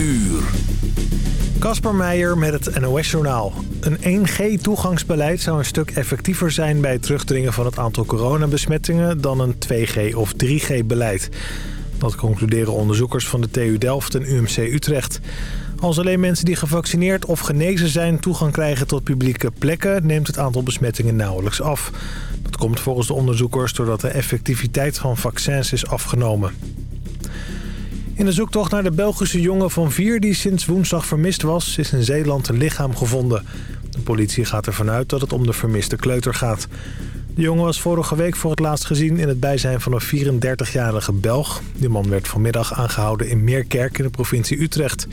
uur. Kasper Meijer met het NOS-journaal. Een 1G-toegangsbeleid zou een stuk effectiever zijn... bij het terugdringen van het aantal coronabesmettingen... dan een 2G- of 3G-beleid. Dat concluderen onderzoekers van de TU Delft en UMC Utrecht. Als alleen mensen die gevaccineerd of genezen zijn... toegang krijgen tot publieke plekken... neemt het aantal besmettingen nauwelijks af. Dat komt volgens de onderzoekers doordat de effectiviteit van vaccins is afgenomen. In de zoektocht naar de Belgische jongen van vier die sinds woensdag vermist was... is in Zeeland een lichaam gevonden. De politie gaat ervan uit dat het om de vermiste kleuter gaat. De jongen was vorige week voor het laatst gezien in het bijzijn van een 34-jarige Belg. Die man werd vanmiddag aangehouden in Meerkerk in de provincie Utrecht.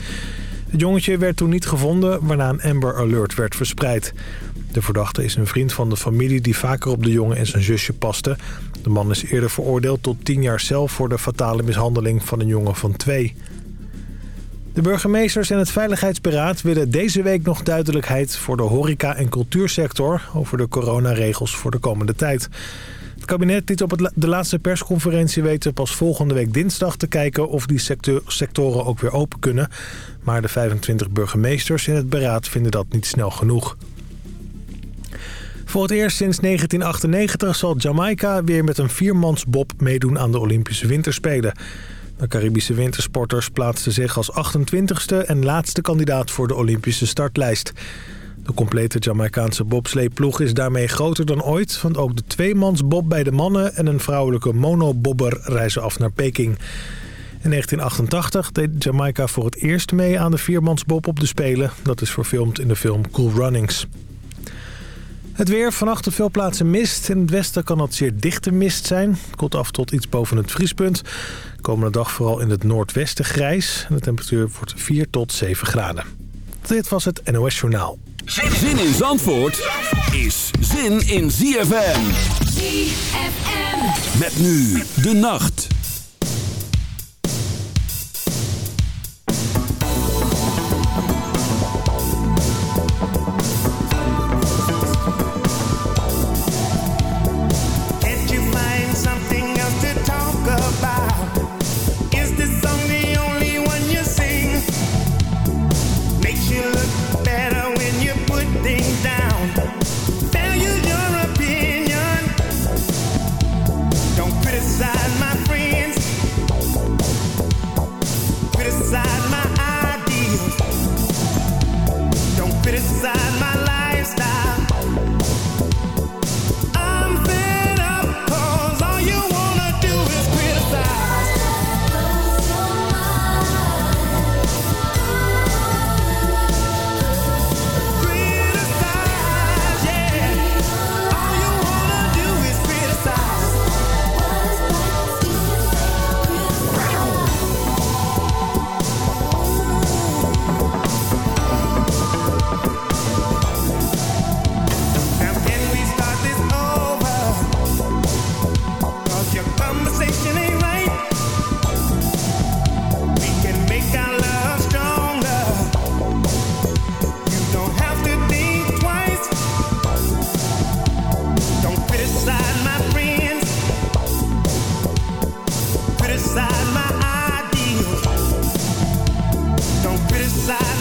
Het jongetje werd toen niet gevonden, waarna een Amber Alert werd verspreid. De verdachte is een vriend van de familie die vaker op de jongen en zijn zusje paste. De man is eerder veroordeeld tot 10 jaar cel voor de fatale mishandeling van een jongen van twee. De burgemeesters en het Veiligheidsberaad willen deze week nog duidelijkheid voor de horeca- en cultuursector over de coronaregels voor de komende tijd. Het kabinet liet op de laatste persconferentie weten pas volgende week dinsdag te kijken of die sectoren ook weer open kunnen. Maar de 25 burgemeesters in het beraad vinden dat niet snel genoeg. Voor het eerst sinds 1998 zal Jamaica weer met een viermansbob meedoen aan de Olympische Winterspelen. De Caribische wintersporters plaatsten zich als 28ste en laatste kandidaat voor de Olympische startlijst. De complete Jamaicaanse bobsleeploeg is daarmee groter dan ooit... want ook de tweemansbob bij de mannen en een vrouwelijke monobobber reizen af naar Peking. In 1988 deed Jamaica voor het eerst mee aan de viermansbob op de Spelen. Dat is verfilmd in de film Cool Runnings. Het weer, vannacht op veel plaatsen mist. In het westen kan het zeer dichte mist zijn. Komt af tot iets boven het vriespunt. Komende dag vooral in het noordwesten grijs. de temperatuur wordt 4 tot 7 graden. Dit was het NOS Journaal. Zin in Zandvoort is zin in ZFM. ZFM. Met nu de nacht. inside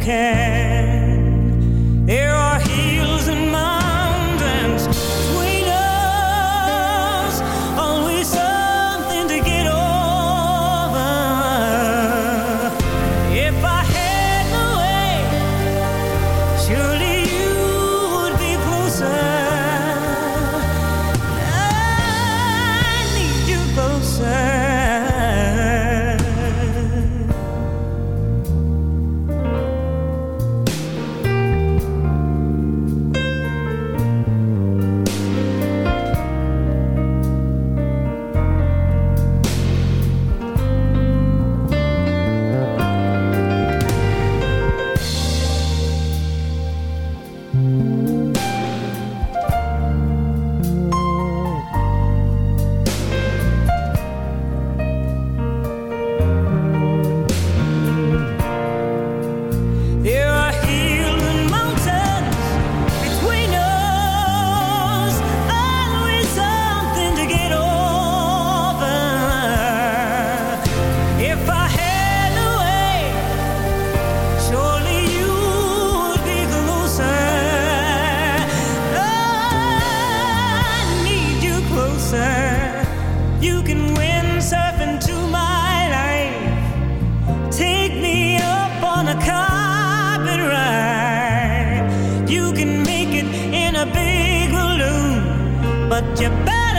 care. but you better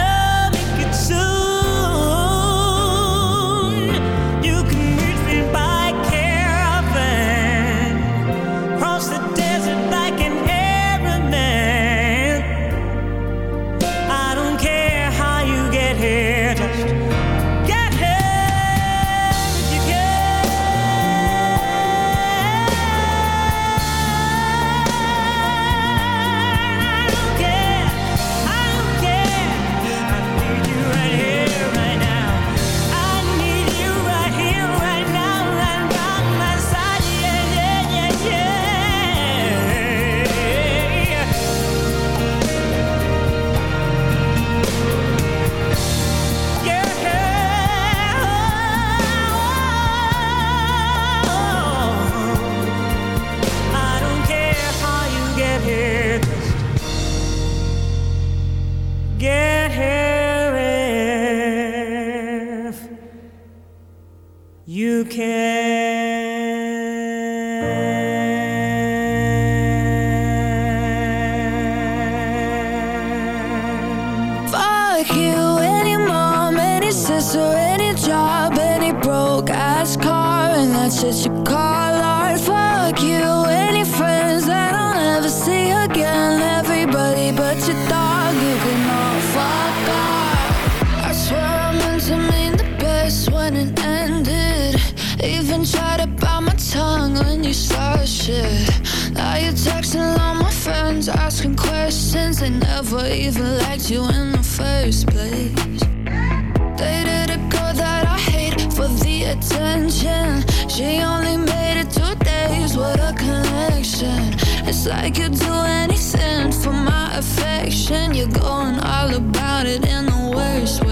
It's like you'd do anything for my affection. You're going all about it in the worst way.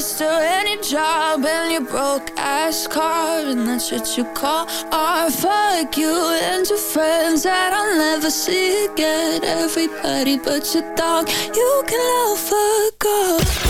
do any job and your broke ass car and that's what you call art. Fuck you and your friends that I'll never see again. Everybody but your dog, you can love a girl.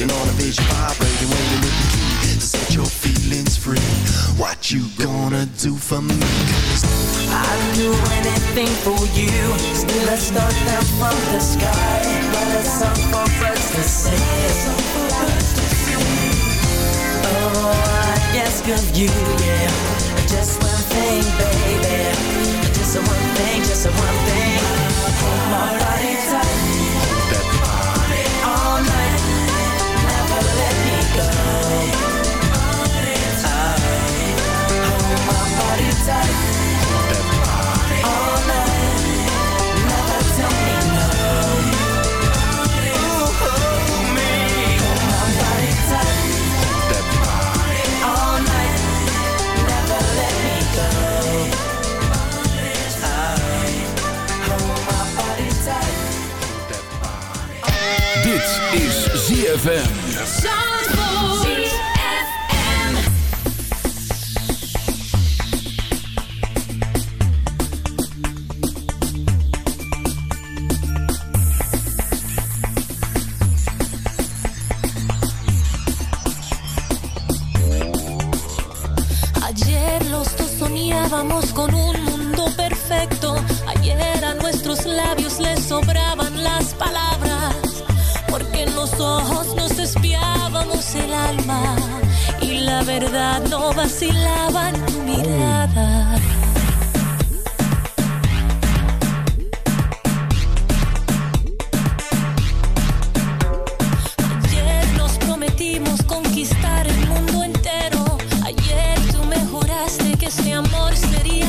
Contemplating on a vision, vibrating, waiting with the key to set your feelings free. What you gonna do for me? I'd do anything for you. Still a star down from the sky, but a song for birds to sing. Oh, I ask of you, yeah. Just one thing, baby. Just one thing, just one thing. Hold my body tight. Dit is ZFM. El alma. Y la verdad no vacilaba en tu mirada. Ayer nos prometimos conquistar el mundo entero. Ayer tú me juraste que este amor sería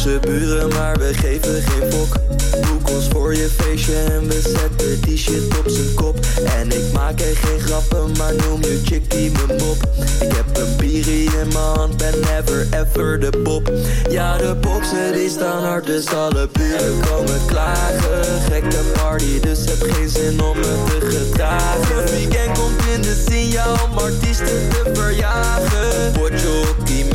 buren, maar we geven geen fok. Boek ons voor je feestje en we zetten die shit op zijn kop. En ik maak er geen grappen, maar noem je chickie mijn mop. Ik heb een bierie in mijn hand, ben never ever de pop. Ja, de boksen die staan hard, dus alle buren komen klagen. Gekke party, dus heb geen zin om me te gedragen. Het weekend komt in de signaal om artiesten te verjagen. Potjockey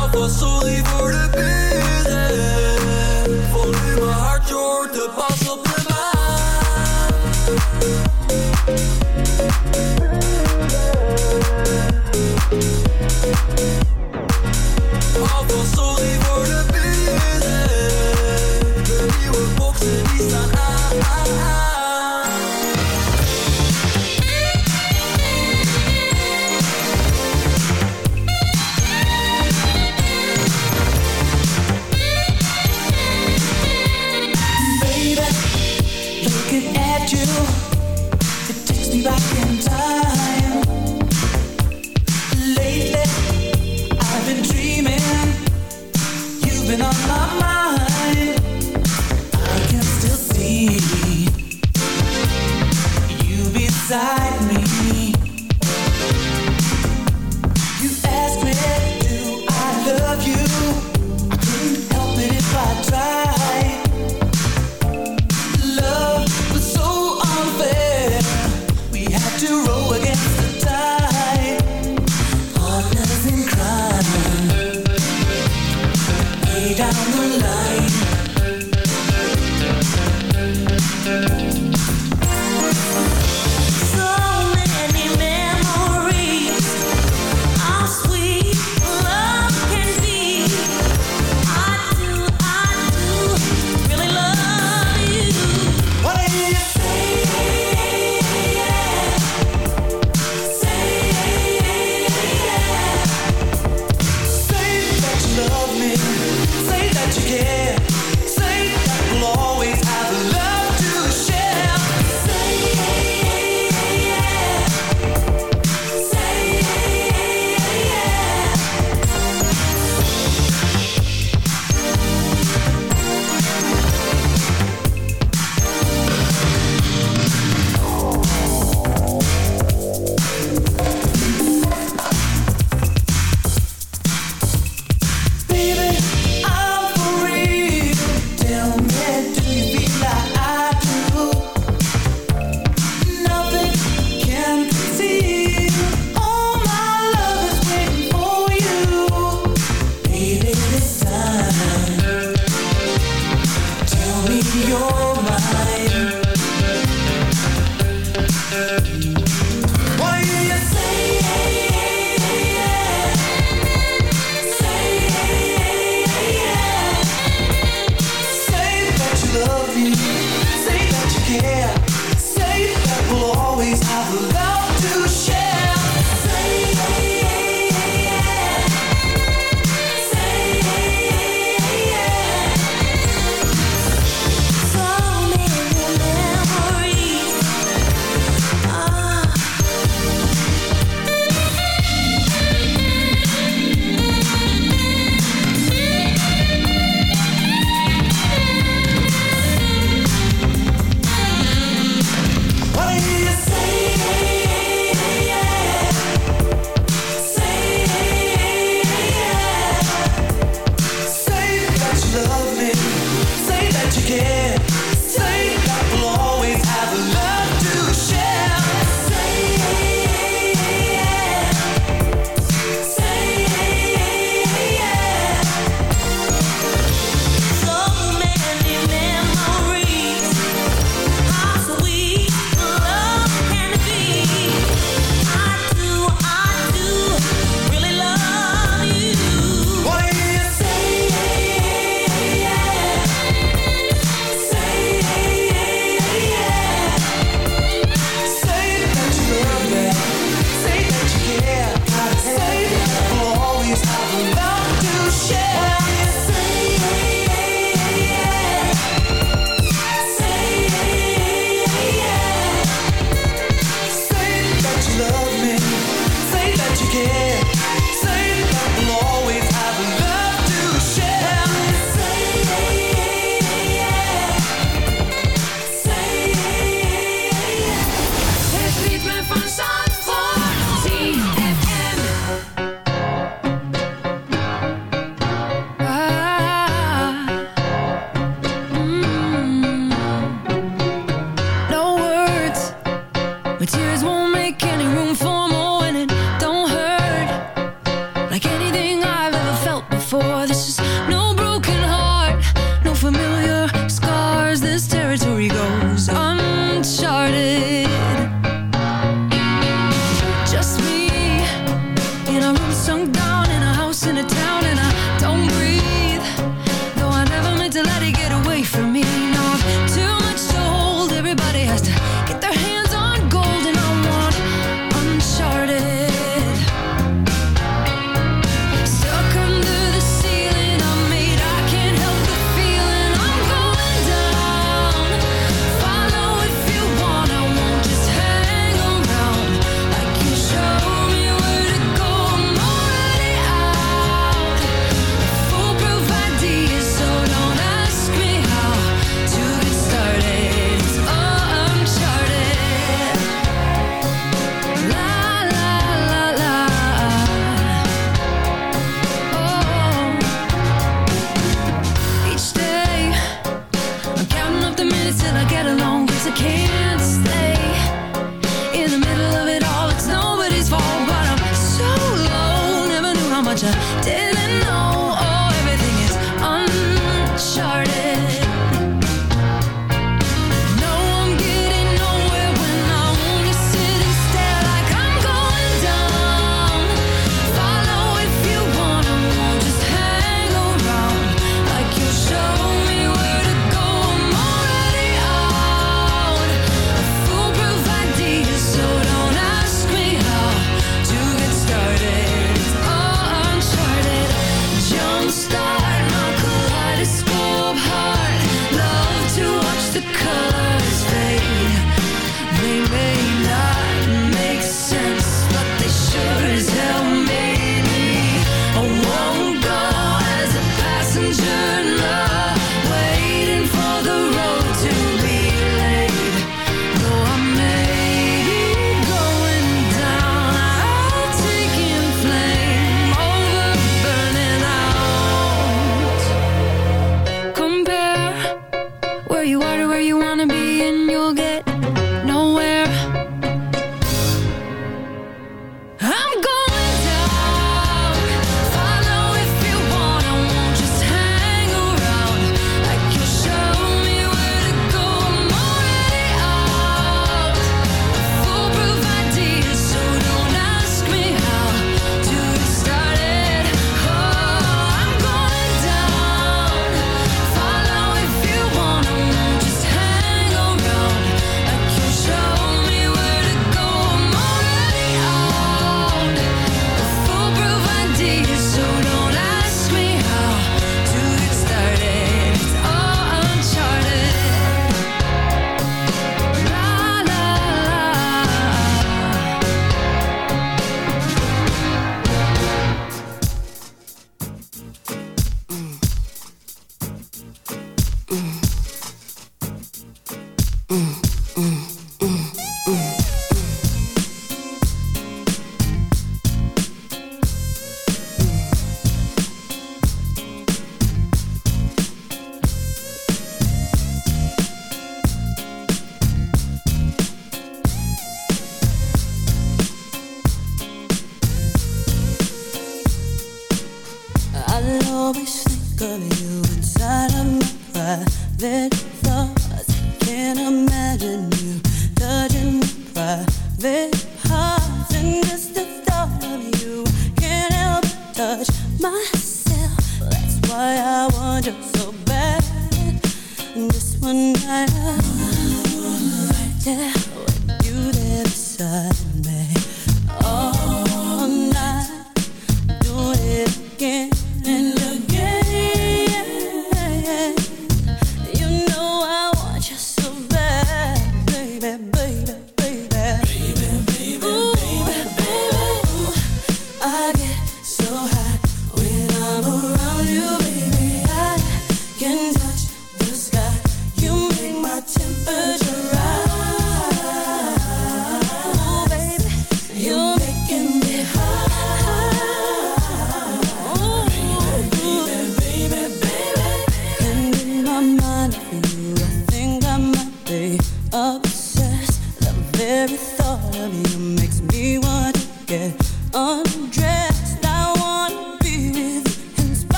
Alvast sorry voor de buren. Volume hard, je hoort de pas op de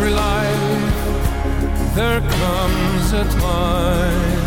every life there comes a time.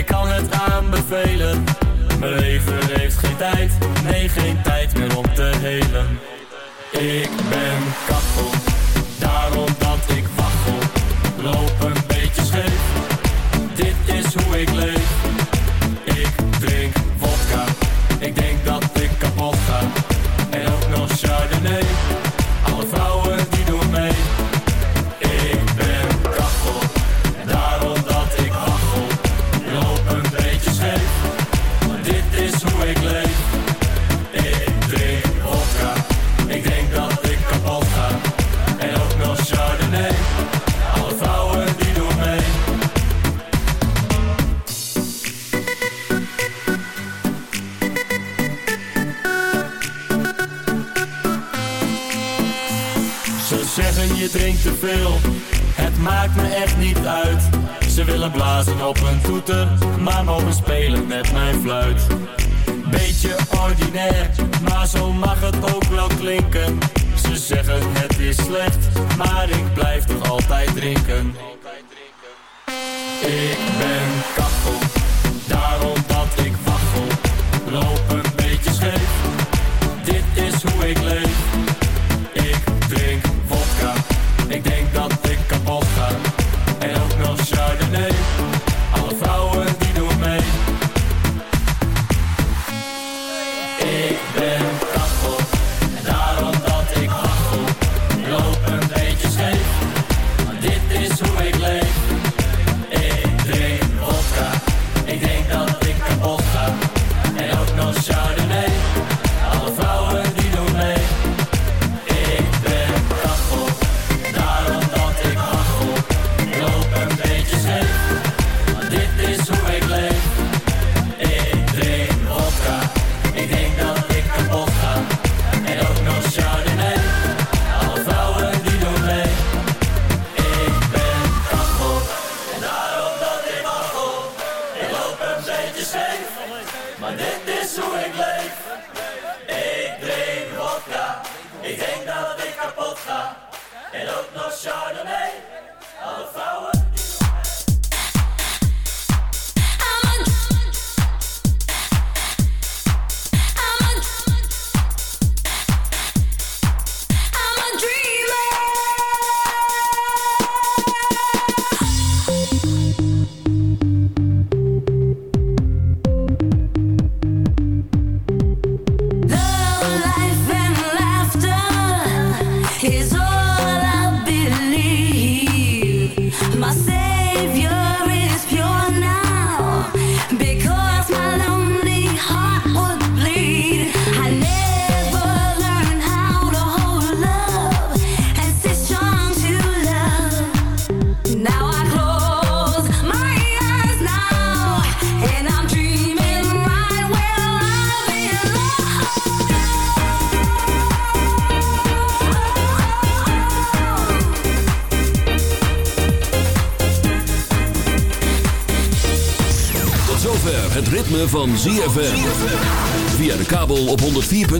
Ik kan het aanbevelen. Mijn leven heeft geen tijd Nee, geen tijd meer om te helen. Ik ben kapot.